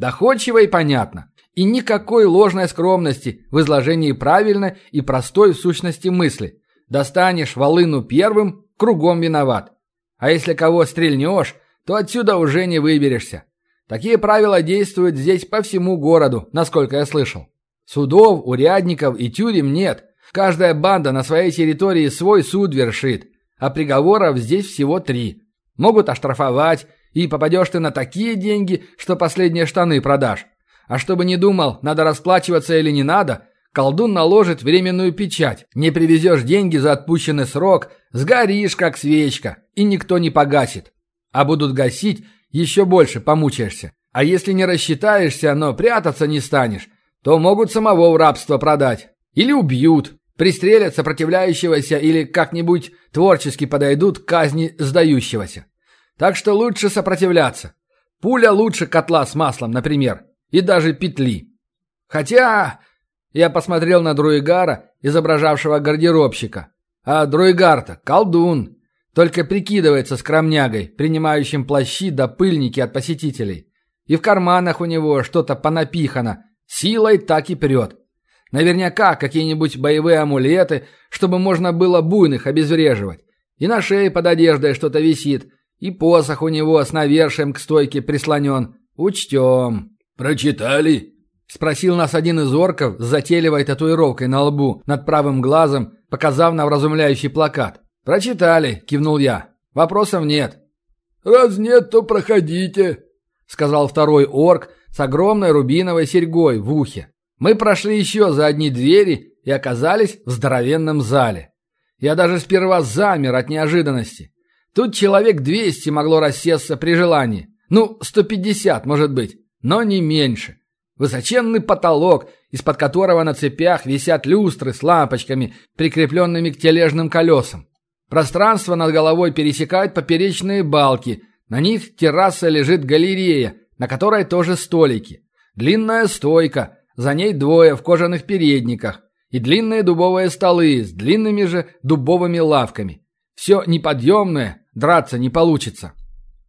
Доходчиво и понятно. И никакой ложной скромности в изложении правильной и простой в сущности мысли. Достанешь волыну первым, кругом виноват. А если кого стрельнешь, то отсюда уже не выберешься. Такие правила действуют здесь по всему городу, насколько я слышал. Судов, урядников и тюрем нет. Каждая банда на своей территории свой суд вершит, а приговоров здесь всего три. Могут оштрафовать, и попадешь ты на такие деньги, что последние штаны продашь. А чтобы не думал, надо расплачиваться или не надо, колдун наложит временную печать. Не привезешь деньги за отпущенный срок, сгоришь, как свечка, и никто не погасит. А будут гасить, еще больше помучаешься. А если не рассчитаешься, но прятаться не станешь, то могут самого в рабство продать. Или убьют, пристрелят сопротивляющегося или как-нибудь творчески подойдут к казни сдающегося. Так что лучше сопротивляться. Пуля лучше котла с маслом, например и даже петли. Хотя я посмотрел на Друигара, изображавшего гардеробщика. А Друигар-то колдун, только прикидывается скромнягой, принимающим плащи да пыльники от посетителей. И в карманах у него что-то понапихано, силой так и прет. Наверняка какие-нибудь боевые амулеты, чтобы можно было буйных обезвреживать. И на шее под одеждой что-то висит, и посох у него с навершием к стойке прислонен. Учтем. «Прочитали?» — спросил нас один из орков с затейливой татуировкой на лбу над правым глазом, показав на вразумляющий плакат. «Прочитали», — кивнул я. «Вопросов нет». «Раз нет, то проходите», — сказал второй орк с огромной рубиновой серьгой в ухе. Мы прошли еще за одни двери и оказались в здоровенном зале. Я даже сперва замер от неожиданности. Тут человек 200 могло рассесться при желании. Ну, 150, может быть но не меньше. Высоченный потолок, из-под которого на цепях висят люстры с лампочками, прикрепленными к тележным колесам. Пространство над головой пересекают поперечные балки. На них терраса лежит галерея, на которой тоже столики. Длинная стойка, за ней двое в кожаных передниках. И длинные дубовые столы с длинными же дубовыми лавками. Все неподъемное, драться не получится.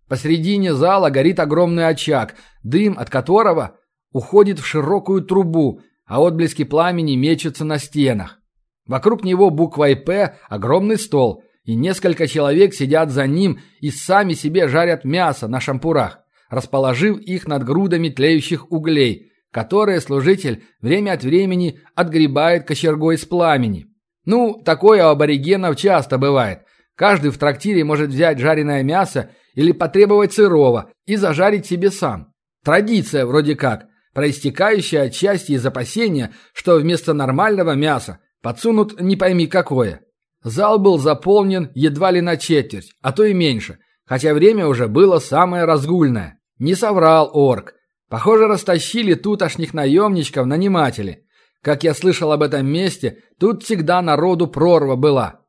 Посредине зала горит огромный очаг, дым от которого уходит в широкую трубу, а отблески пламени мечутся на стенах. Вокруг него буквой «П» огромный стол, и несколько человек сидят за ним и сами себе жарят мясо на шампурах, расположив их над грудами тлеющих углей, которые служитель время от времени отгребает кочергой с пламени. Ну, такое у аборигенов часто бывает. Каждый в трактире может взять жареное мясо или потребовать сырого и зажарить себе сам. Традиция вроде как, проистекающая отчасти из опасения, что вместо нормального мяса подсунут не пойми какое. Зал был заполнен едва ли на четверть, а то и меньше, хотя время уже было самое разгульное. Не соврал орк. Похоже, растащили тутошних наемничков наниматели. Как я слышал об этом месте, тут всегда народу прорва была.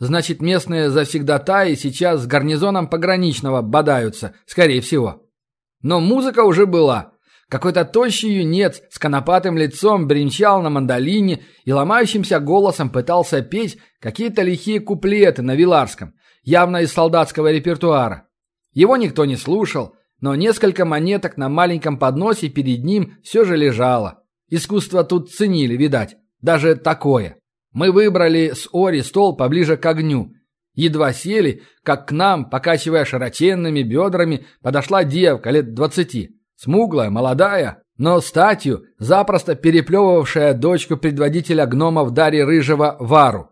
Значит, местные завсегдатаи сейчас с гарнизоном пограничного бодаются, скорее всего. Но музыка уже была. Какой-то тощий юнец с конопатым лицом бренчал на мандолине и ломающимся голосом пытался петь какие-то лихие куплеты на виларском, явно из солдатского репертуара. Его никто не слушал, но несколько монеток на маленьком подносе перед ним все же лежало. Искусство тут ценили, видать, даже такое. Мы выбрали с Ори стол поближе к огню. Едва сели, как к нам, покачивая широченными бедрами, подошла девка лет двадцати. Смуглая, молодая, но статью, запросто переплевывавшая дочку предводителя гномов Дарьи Рыжего Вару.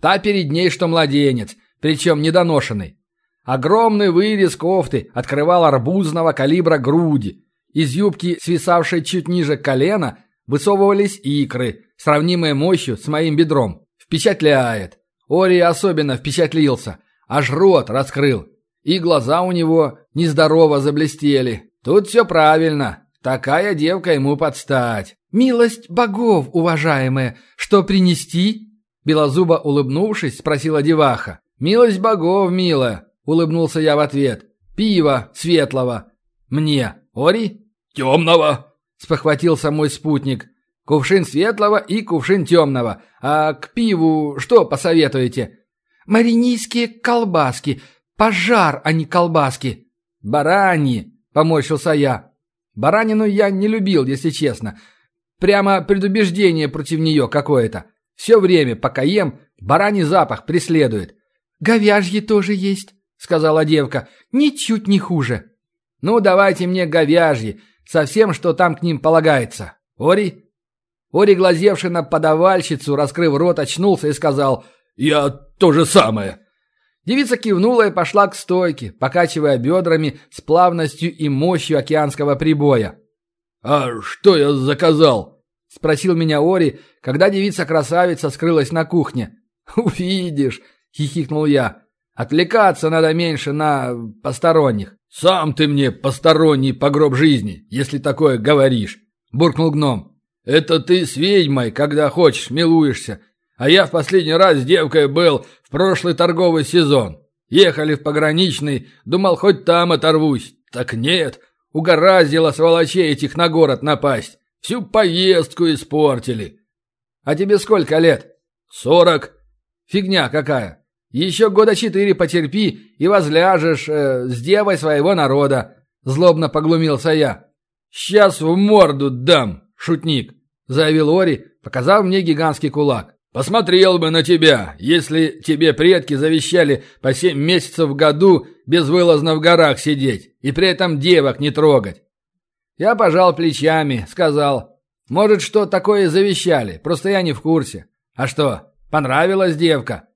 Та перед ней, что младенец, причем недоношенный. Огромный вырез кофты открывал арбузного калибра груди. Из юбки, свисавшей чуть ниже колена, высовывались икры, сравнимые мощью с моим бедром. Впечатляет. Ори особенно впечатлился. Аж рот раскрыл. И глаза у него нездорово заблестели. Тут все правильно. Такая девка ему подстать. «Милость богов, уважаемая, что принести?» Белозуба, улыбнувшись, спросила деваха. «Милость богов, милая», — улыбнулся я в ответ. «Пиво светлого». «Мне. Ори?» «Темного», — спохватился мой спутник. Кувшин светлого и кувшин темного. А к пиву что посоветуете? Маринийские колбаски. Пожар, а не колбаски. Бараньи, поморщился я. Баранину я не любил, если честно. Прямо предубеждение против нее какое-то. Все время, пока ем, бараний запах преследует. «Говяжьи тоже есть», — сказала девка. «Ничуть не хуже». «Ну, давайте мне говяжьи, со всем, что там к ним полагается. Ори?» Ори, глазевший на подавальщицу, раскрыв рот, очнулся и сказал «Я то же самое». Девица кивнула и пошла к стойке, покачивая бедрами с плавностью и мощью океанского прибоя. «А что я заказал?» – спросил меня Ори, когда девица-красавица скрылась на кухне. «Увидишь», – хихикнул я. «Отвлекаться надо меньше на посторонних». «Сам ты мне посторонний по гроб жизни, если такое говоришь», – буркнул гном. «Это ты с ведьмой, когда хочешь, милуешься, а я в последний раз с девкой был в прошлый торговый сезон. Ехали в пограничный, думал, хоть там оторвусь. Так нет, угораздило сволочей этих на город напасть. Всю поездку испортили. А тебе сколько лет? Сорок. Фигня какая. Еще года четыре потерпи и возляжешь э, с девой своего народа. Злобно поглумился я. Сейчас в морду дам, шутник, заявил Ори, показав мне гигантский кулак. Посмотрел бы на тебя, если тебе предки завещали по семь месяцев в году безвылазно в горах сидеть и при этом девок не трогать. Я пожал плечами, сказал, может, что такое завещали, просто я не в курсе. А что, понравилась девка?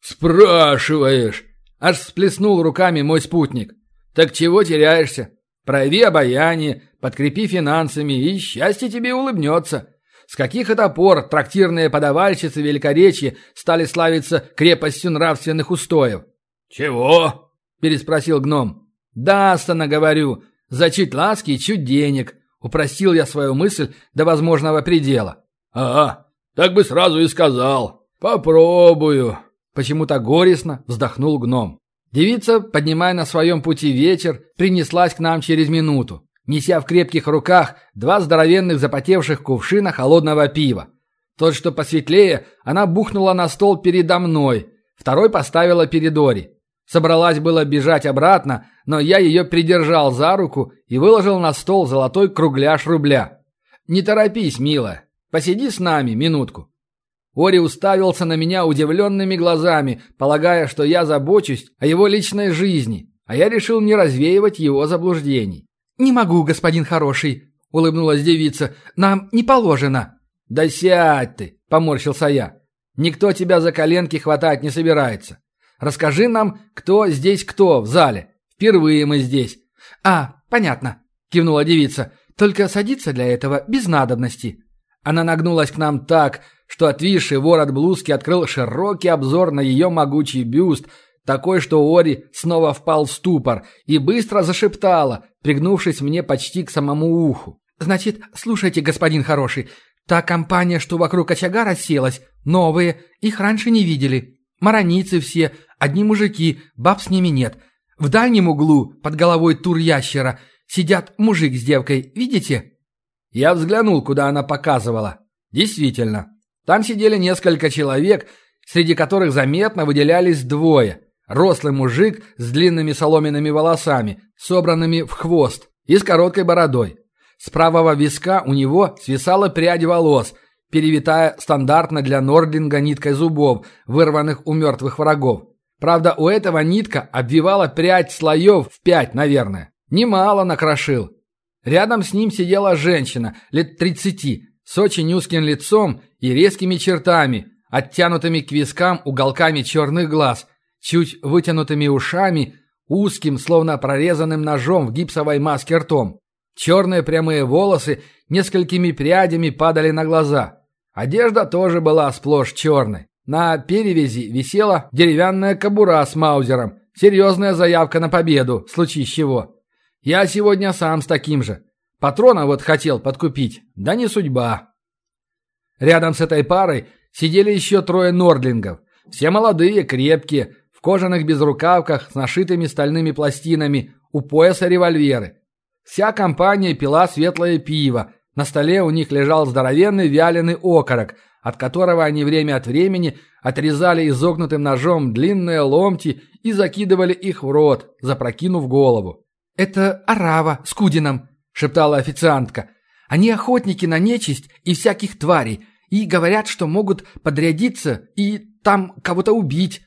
Спрашиваешь? Аж всплеснул руками мой спутник. Так чего теряешься? Прояви обаяние, подкрепи финансами, и счастье тебе улыбнется. С каких это пор трактирные подавальщицы Великоречья стали славиться крепостью нравственных устоев? «Чего?» – переспросил гном. «Да, Астана, говорю. За чуть ласки и чуть денег». Упростил я свою мысль до возможного предела. «Ага, так бы сразу и сказал. Попробую». Почему-то горестно вздохнул гном. Девица, поднимая на своем пути ветер, принеслась к нам через минуту неся в крепких руках два здоровенных запотевших кувшина холодного пива. Тот, что посветлее, она бухнула на стол передо мной, второй поставила перед Ори. Собралась было бежать обратно, но я ее придержал за руку и выложил на стол золотой кругляш рубля. «Не торопись, милая, посиди с нами минутку». Ори уставился на меня удивленными глазами, полагая, что я забочусь о его личной жизни, а я решил не развеивать его заблуждений. «Не могу, господин хороший», — улыбнулась девица. «Нам не положено». «Да сядь ты», — поморщился я. «Никто тебя за коленки хватать не собирается. Расскажи нам, кто здесь кто в зале. Впервые мы здесь». «А, понятно», — кивнула девица. «Только садиться для этого без надобности». Она нагнулась к нам так, что отвисший ворот блузки открыл широкий обзор на ее могучий бюст — такой, что Ори снова впал в ступор и быстро зашептала, пригнувшись мне почти к самому уху. «Значит, слушайте, господин хороший, та компания, что вокруг очага расселась, новые, их раньше не видели. Мараницы все, одни мужики, баб с ними нет. В дальнем углу, под головой тур ящера, сидят мужик с девкой, видите?» Я взглянул, куда она показывала. Действительно, там сидели несколько человек, среди которых заметно выделялись двое – Рослый мужик с длинными соломенными волосами, собранными в хвост, и с короткой бородой. С правого виска у него свисала прядь волос, перевитая стандартно для Нордлинга ниткой зубов, вырванных у мертвых врагов. Правда, у этого нитка обвивала прядь слоев в пять, наверное. Немало накрошил. Рядом с ним сидела женщина, лет тридцати, с очень узким лицом и резкими чертами, оттянутыми к вискам уголками черных глаз – чуть вытянутыми ушами, узким, словно прорезанным ножом в гипсовой маске ртом. Черные прямые волосы несколькими прядями падали на глаза. Одежда тоже была сплошь черной. На перевязи висела деревянная кобура с маузером. Серьезная заявка на победу, случае чего. Я сегодня сам с таким же. Патрона вот хотел подкупить, да не судьба. Рядом с этой парой сидели еще трое нордлингов. Все молодые, крепкие, в кожаных безрукавках с нашитыми стальными пластинами, у пояса револьверы. Вся компания пила светлое пиво, на столе у них лежал здоровенный вяленый окорок, от которого они время от времени отрезали изогнутым ножом длинные ломти и закидывали их в рот, запрокинув голову. «Это арава с кудином», — шептала официантка. «Они охотники на нечисть и всяких тварей, и говорят, что могут подрядиться и там кого-то убить.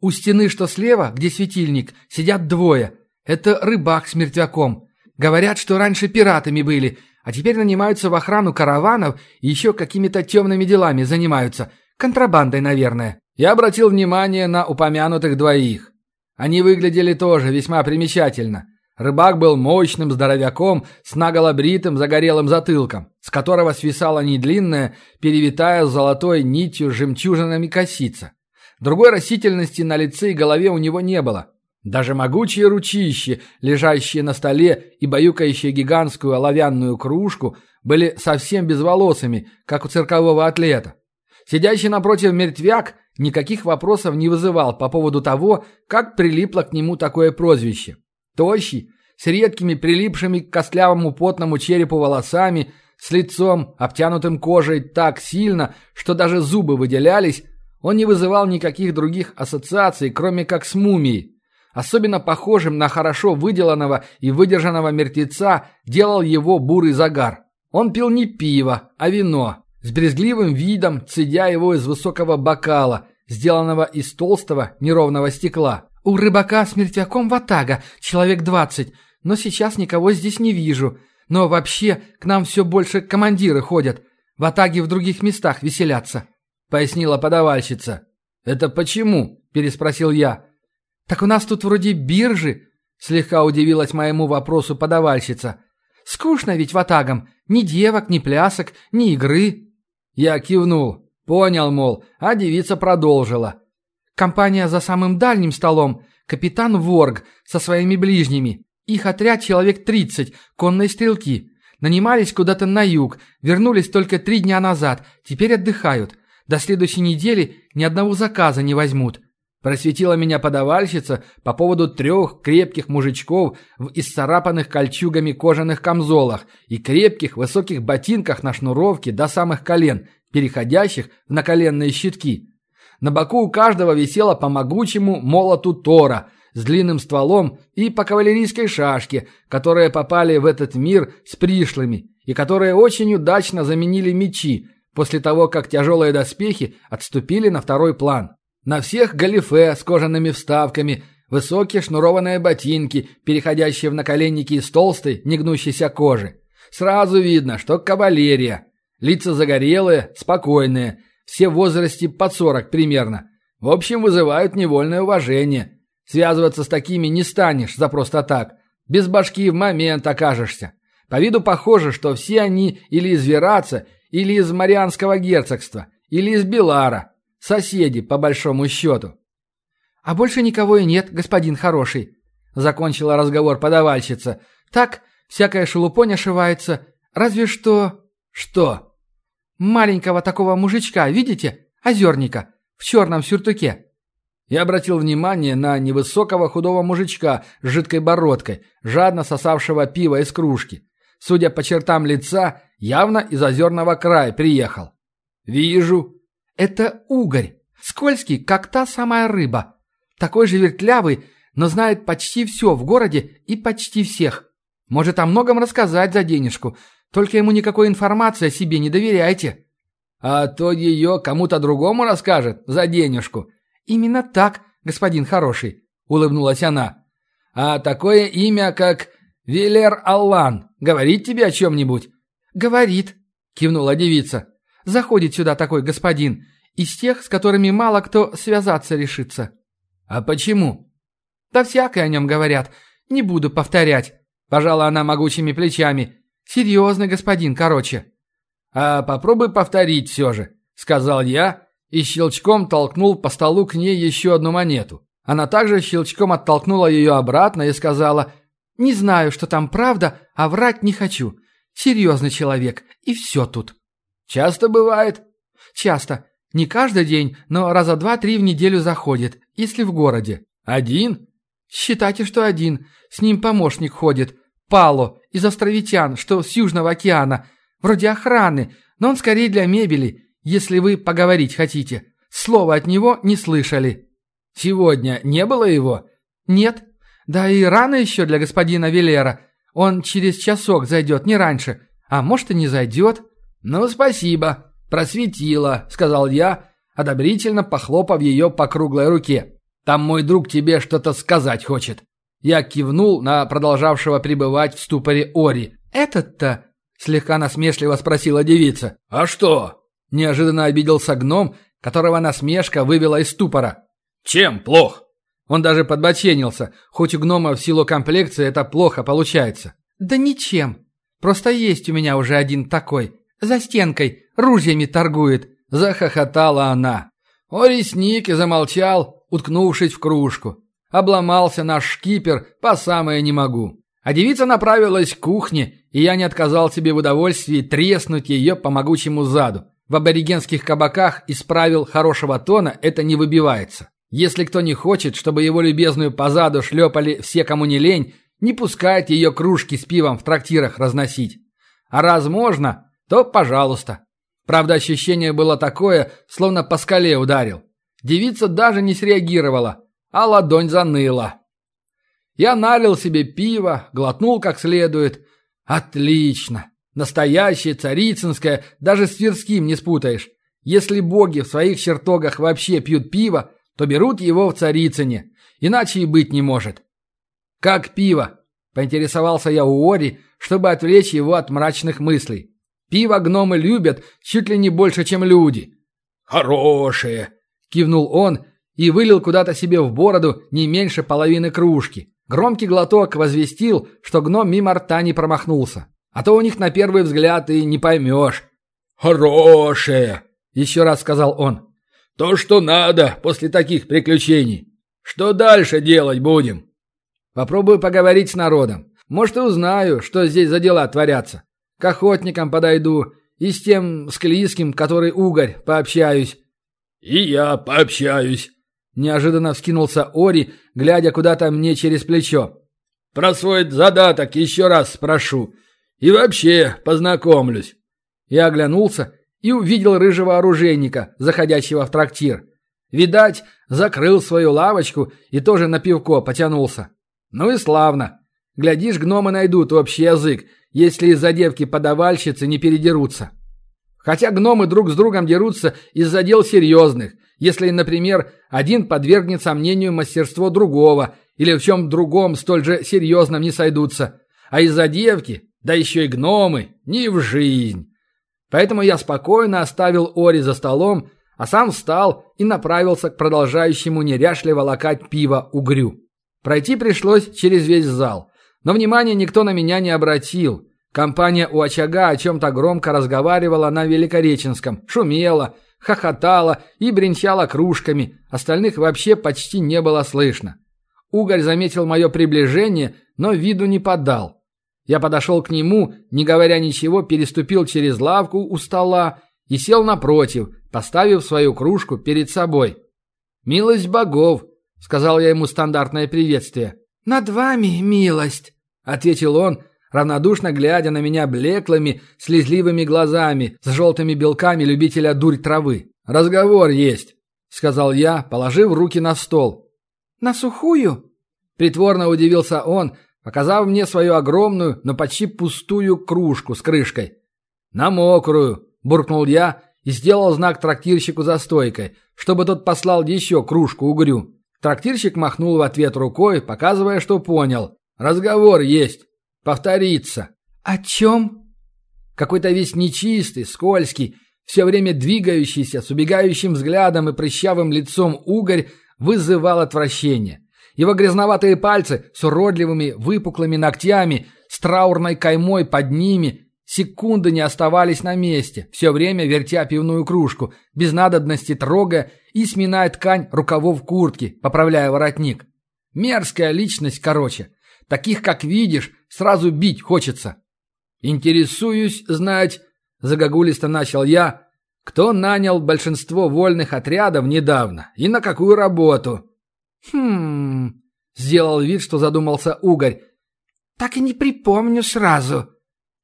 У стены, что слева, где светильник, сидят двое. Это рыбак с мертвяком. Говорят, что раньше пиратами были, а теперь нанимаются в охрану караванов и еще какими-то темными делами занимаются. Контрабандой, наверное. Я обратил внимание на упомянутых двоих. Они выглядели тоже весьма примечательно. Рыбак был мощным здоровяком с наголобритым загорелым затылком, с которого свисала недлинная, перевитая золотой нитью жемчужинами косица. Другой растительности на лице и голове у него не было. Даже могучие ручищи, лежащие на столе и баюкающие гигантскую оловянную кружку, были совсем безволосыми, как у циркового атлета. Сидящий напротив мертвяк никаких вопросов не вызывал по поводу того, как прилипло к нему такое прозвище. Тощий, с редкими прилипшими к костлявому потному черепу волосами, с лицом, обтянутым кожей так сильно, что даже зубы выделялись, он не вызывал никаких других ассоциаций, кроме как с мумией. Особенно похожим на хорошо выделанного и выдержанного мертвеца делал его бурый загар. Он пил не пиво, а вино, с брезгливым видом цедя его из высокого бокала, сделанного из толстого неровного стекла. «У рыбака с мертвяком ватага, человек двадцать, но сейчас никого здесь не вижу. Но вообще к нам все больше командиры ходят. Ватаги в других местах веселятся», — пояснила подавальщица. «Это почему?» — переспросил я. «Так у нас тут вроде биржи», — слегка удивилась моему вопросу подавальщица. «Скучно ведь ватагам. Ни девок, ни плясок, ни игры». Я кивнул. Понял, мол, а девица продолжила. Компания за самым дальним столом, капитан Ворг со своими ближними. Их отряд человек 30, конные стрелки. Нанимались куда-то на юг, вернулись только три дня назад, теперь отдыхают. До следующей недели ни одного заказа не возьмут. Просветила меня подавальщица по поводу трех крепких мужичков в исцарапанных кольчугами кожаных камзолах и крепких высоких ботинках на шнуровке до самых колен, переходящих в наколенные щитки. На боку у каждого висело по могучему молоту Тора с длинным стволом и по кавалерийской шашке, которые попали в этот мир с пришлыми и которые очень удачно заменили мечи после того, как тяжелые доспехи отступили на второй план. На всех галифе с кожаными вставками, высокие шнурованные ботинки, переходящие в наколенники из толстой, негнущейся кожи. Сразу видно, что кавалерия. Лица загорелые, спокойные, все в возрасте под сорок примерно. В общем, вызывают невольное уважение. Связываться с такими не станешь за просто так. Без башки в момент окажешься. По виду похоже, что все они или из Вераца, или из Марианского герцогства, или из Белара. Соседи, по большому счету. «А больше никого и нет, господин хороший», — закончила разговор подавальщица. «Так, всякая шелупонь ошивается. Разве что...» «Что?» Маленького такого мужичка, видите? Озерника. В черном сюртуке. Я обратил внимание на невысокого худого мужичка с жидкой бородкой, жадно сосавшего пиво из кружки. Судя по чертам лица, явно из озерного края приехал. «Вижу». «Это угорь. Скользкий, как та самая рыба. Такой же вертлявый, но знает почти все в городе и почти всех. Может о многом рассказать за денежку, только ему никакой информации о себе не доверяйте». «А то ее кому-то другому расскажет за денежку». «Именно так, господин хороший», — улыбнулась она. «А такое имя, как Велер Аллан, говорит тебе о чем-нибудь?» «Говорит», — кивнула девица. «Заходит сюда такой господин, из тех, с которыми мало кто связаться решится». «А почему?» «Да всякое о нем говорят. Не буду повторять», — пожала она могучими плечами. Серьезный господин, короче. А попробуй повторить все же, сказал я и щелчком толкнул по столу к ней еще одну монету. Она также щелчком оттолкнула ее обратно и сказала «Не знаю, что там правда, а врать не хочу. Серьезный человек, и все тут». «Часто бывает?» «Часто. Не каждый день, но раза два-три в неделю заходит, если в городе». «Один?» «Считайте, что один. С ним помощник ходит. Пало, из островитян, что с Южного океана. Вроде охраны, но он скорее для мебели, если вы поговорить хотите. Слова от него не слышали». «Сегодня не было его?» «Нет. Да и рано еще для господина Велера. Он через часок зайдет, не раньше. А может и не зайдет». «Ну, спасибо. Просветила», — сказал я, одобрительно похлопав ее по круглой руке. «Там мой друг тебе что-то сказать хочет». Я кивнул на продолжавшего пребывать в ступоре Ори. «Этот-то?» — слегка насмешливо спросила девица. «А что?» — неожиданно обиделся гном, которого насмешка вывела из ступора. «Чем плох?» Он даже подбоченился, хоть у гнома в силу комплекции это плохо получается. «Да ничем. Просто есть у меня уже один такой. За стенкой, ружьями торгует». Захохотала она. Ори сник и замолчал, уткнувшись в кружку. Обломался наш шкипер по самое не могу. А девица направилась к кухне, и я не отказал себе в удовольствии треснуть ее по могучему заду. В аборигенских кабаках из правил хорошего тона это не выбивается. Если кто не хочет, чтобы его любезную позаду шлепали все, кому не лень, не пускает ее кружки с пивом в трактирах разносить. А раз можно, то пожалуйста. Правда, ощущение было такое, словно по скале ударил. Девица даже не среагировала, а ладонь заныла. Я налил себе пиво, глотнул как следует. Отлично. Настоящее, царицынское, даже с Тверским не спутаешь. Если боги в своих чертогах вообще пьют пиво, то берут его в Царицыне. Иначе и быть не может. «Как пиво?» – поинтересовался я у Ори, чтобы отвлечь его от мрачных мыслей. «Пиво гномы любят чуть ли не больше, чем люди». «Хорошее!» – кивнул он и вылил куда-то себе в бороду не меньше половины кружки. Громкий глоток возвестил, что гном мимо рта не промахнулся. А то у них на первый взгляд и не поймешь. «Хорошее!» – еще раз сказал он. «То, что надо после таких приключений. Что дальше делать будем?» «Попробую поговорить с народом. Может, и узнаю, что здесь за дела творятся. К охотникам подойду и с тем склизким, который угорь, пообщаюсь». «И я пообщаюсь», Неожиданно вскинулся Ори, глядя куда-то мне через плечо. «Про свой задаток еще раз спрошу. И вообще познакомлюсь». Я оглянулся и увидел рыжего оружейника, заходящего в трактир. Видать, закрыл свою лавочку и тоже на пивко потянулся. Ну и славно. Глядишь, гномы найдут общий язык, если из-за девки-подавальщицы не передерутся. Хотя гномы друг с другом дерутся из-за дел серьезных, если, например, один подвергнет сомнению мастерство другого или в чем другом столь же серьезном не сойдутся. А из-за девки, да еще и гномы, не в жизнь. Поэтому я спокойно оставил Ори за столом, а сам встал и направился к продолжающему неряшливо лакать пиво угрю. Пройти пришлось через весь зал, но внимания никто на меня не обратил. Компания у очага о чем-то громко разговаривала на Великореченском, шумела, хохотала и бренчала кружками, остальных вообще почти не было слышно. Угорь заметил мое приближение, но виду не подал. Я подошел к нему, не говоря ничего, переступил через лавку у стола и сел напротив, поставив свою кружку перед собой. «Милость богов», — сказал я ему стандартное приветствие. «Над вами милость», — ответил он, — равнодушно глядя на меня блеклыми, слезливыми глазами с желтыми белками любителя дурь травы. «Разговор есть», — сказал я, положив руки на стол. «На сухую?» Притворно удивился он, показав мне свою огромную, но почти пустую кружку с крышкой. «На мокрую», — буркнул я и сделал знак трактирщику за стойкой, чтобы тот послал еще кружку угрю. Трактирщик махнул в ответ рукой, показывая, что понял. «Разговор есть» повториться. О чем? Какой-то весь нечистый, скользкий, все время двигающийся, с убегающим взглядом и прыщавым лицом угорь вызывал отвращение. Его грязноватые пальцы с уродливыми выпуклыми ногтями, с траурной каймой под ними, секунды не оставались на месте, все время вертя пивную кружку, без надобности трогая и сминая ткань рукавов куртки, поправляя воротник. Мерзкая личность, короче. Таких, как видишь, сразу бить хочется. Интересуюсь знать, загогулисто начал я, кто нанял большинство вольных отрядов недавно и на какую работу. Хм, сделал вид, что задумался Угорь. Так и не припомню сразу.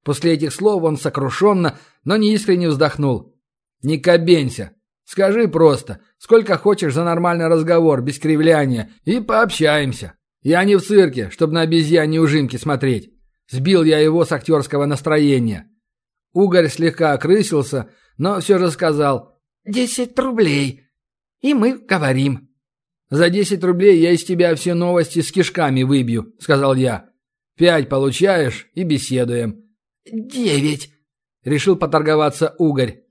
После этих слов он сокрушенно, но не искренне вздохнул. «Не кабенься. Скажи просто, сколько хочешь за нормальный разговор, без кривляния, и пообщаемся. Я не в цирке, чтобы на обезьяне ужимки смотреть. Сбил я его с актерского настроения. Угорь слегка окрысился, но все же сказал «Десять рублей, и мы говорим». «За десять рублей я из тебя все новости с кишками выбью», — сказал я. «Пять получаешь и беседуем». «Девять», — решил поторговаться Угорь.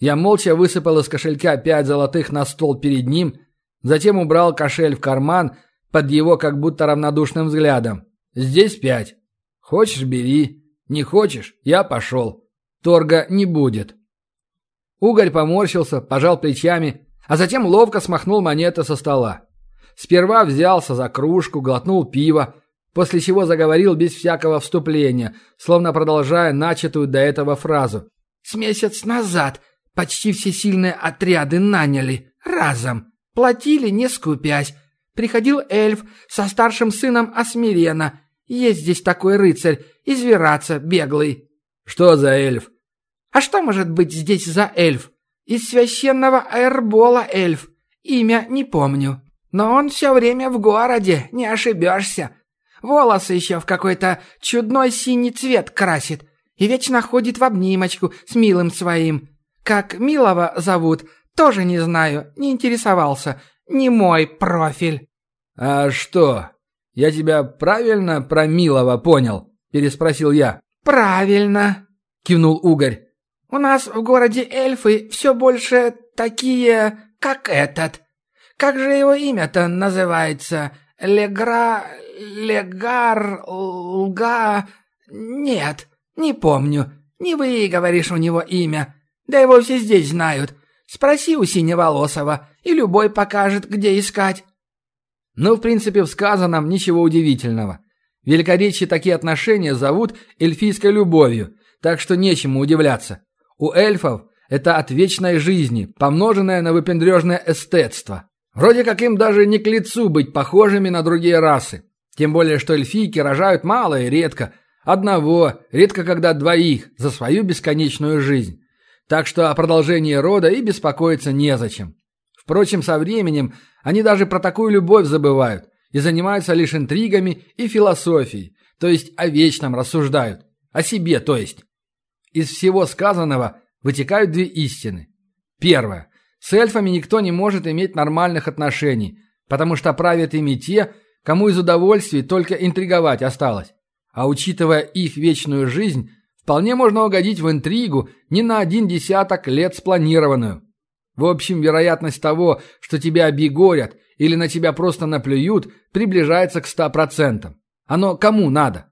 Я молча высыпал из кошелька пять золотых на стол перед ним, затем убрал кошель в карман под его как будто равнодушным взглядом. «Здесь пять. Хочешь – бери. Не хочешь – я пошел. Торга не будет». Угорь поморщился, пожал плечами, а затем ловко смахнул монеты со стола. Сперва взялся за кружку, глотнул пиво, после чего заговорил без всякого вступления, словно продолжая начатую до этого фразу. «С месяц назад Почти все сильные отряды наняли. Разом. Платили, не скупясь. Приходил эльф со старшим сыном Асмирена. Есть здесь такой рыцарь, извераться беглый. Что за эльф? А что может быть здесь за эльф? Из священного аэрбола эльф. Имя не помню. Но он все время в городе, не ошибешься. Волосы еще в какой-то чудной синий цвет красит. И вечно ходит в обнимочку с милым своим. Как Милова зовут, тоже не знаю, не интересовался. Не мой профиль». «А что? Я тебя правильно про Милова понял?» – переспросил я. «Правильно», – кивнул Угорь. «У нас в городе эльфы все больше такие, как этот. Как же его имя-то называется? Легра... Легар... Лга... Нет, не помню. Не вы говоришь у него имя. Да его все здесь знают. Спроси у Синеволосого, и любой покажет, где искать». Ну, в принципе, в сказанном ничего удивительного. Великоречие такие отношения зовут эльфийской любовью, так что нечему удивляться. У эльфов это от вечной жизни, помноженное на выпендрежное эстетство. Вроде как им даже не к лицу быть похожими на другие расы. Тем более, что эльфийки рожают мало и редко. Одного, редко когда двоих, за свою бесконечную жизнь. Так что о продолжении рода и беспокоиться незачем. Впрочем, со временем они даже про такую любовь забывают и занимаются лишь интригами и философией, то есть о вечном рассуждают, о себе, то есть. Из всего сказанного вытекают две истины. Первое. С эльфами никто не может иметь нормальных отношений, потому что правят ими те, кому из удовольствий только интриговать осталось. А учитывая их вечную жизнь, Вполне можно угодить в интригу не на один десяток лет спланированную. В общем, вероятность того, что тебя обегорят или на тебя просто наплюют, приближается к ста процентам. Оно кому надо?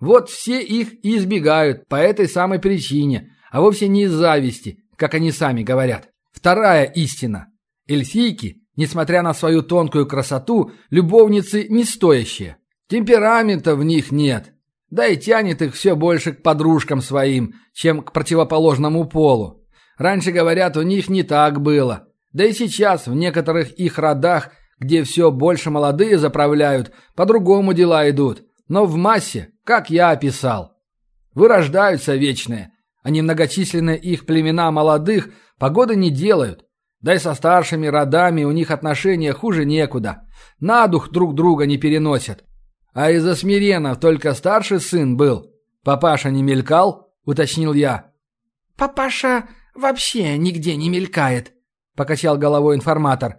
Вот все их и избегают по этой самой причине, а вовсе не из зависти, как они сами говорят. Вторая истина. Эльфийки, несмотря на свою тонкую красоту, любовницы не стоящие. Темперамента в них нет, да и тянет их все больше к подружкам своим, чем к противоположному полу. Раньше, говорят, у них не так было. Да и сейчас в некоторых их родах, где все больше молодые заправляют, по-другому дела идут. Но в массе, как я описал. Вырождаются вечные, а немногочисленные их племена молодых погоды не делают. Да и со старшими родами у них отношения хуже некуда. На дух друг друга не переносят. А из Асмиренов только старший сын был. Папаша не мелькал?» – уточнил я. «Папаша вообще нигде не мелькает», – покачал головой информатор.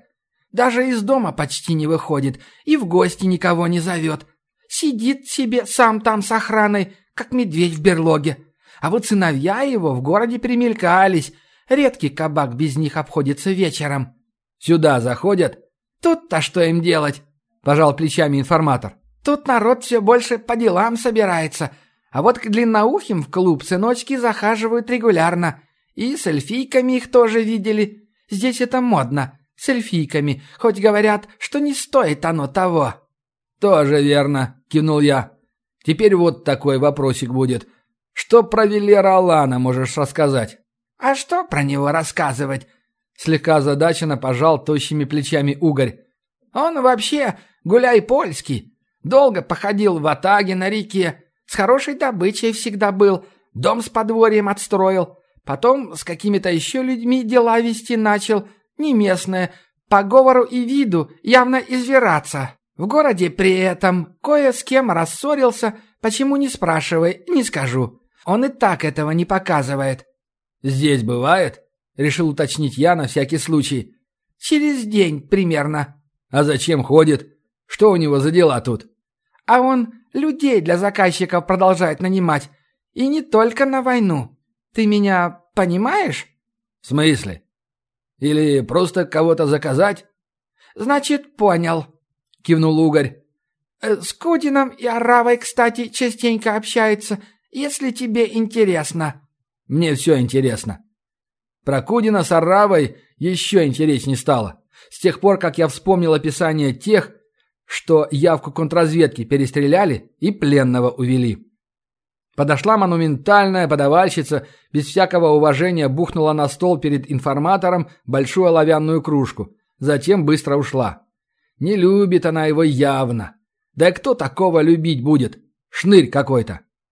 «Даже из дома почти не выходит и в гости никого не зовет. Сидит себе сам там с охраной, как медведь в берлоге. А вот сыновья его в городе примелькались. Редкий кабак без них обходится вечером». «Сюда заходят?» «Тут-то что им делать?» – пожал плечами информатор. Тут народ все больше по делам собирается. А вот к длинноухим в клуб сыночки захаживают регулярно. И с эльфийками их тоже видели. Здесь это модно. С эльфийками. Хоть говорят, что не стоит оно того. «Тоже верно», — кивнул я. «Теперь вот такой вопросик будет. Что про Велера Алана можешь рассказать?» «А что про него рассказывать?» Слегка озадаченно пожал тощими плечами угорь. «Он вообще гуляй польский. Долго походил в Атаге на реке, с хорошей добычей всегда был, дом с подворьем отстроил. Потом с какими-то еще людьми дела вести начал, не местные, по говору и виду явно извираться. В городе при этом кое с кем рассорился, Почему не спрашивай, не скажу. Он и так этого не показывает». «Здесь бывает?» — решил уточнить я на всякий случай. «Через день примерно». «А зачем ходит? Что у него за дела тут?» «А он людей для заказчиков продолжает нанимать. И не только на войну. Ты меня понимаешь?» «В смысле? Или просто кого-то заказать?» «Значит, понял», — кивнул Угорь. Э, «С Кудином и Аравой, кстати, частенько общается, если тебе интересно». «Мне все интересно». Про Кудина с Аравой еще интереснее стало. С тех пор, как я вспомнил описание тех, что явку контрразведки перестреляли и пленного увели. Подошла монументальная подавальщица, без всякого уважения бухнула на стол перед информатором большую оловянную кружку. Затем быстро ушла. Не любит она его явно. Да и кто такого любить будет? Шнырь какой-то.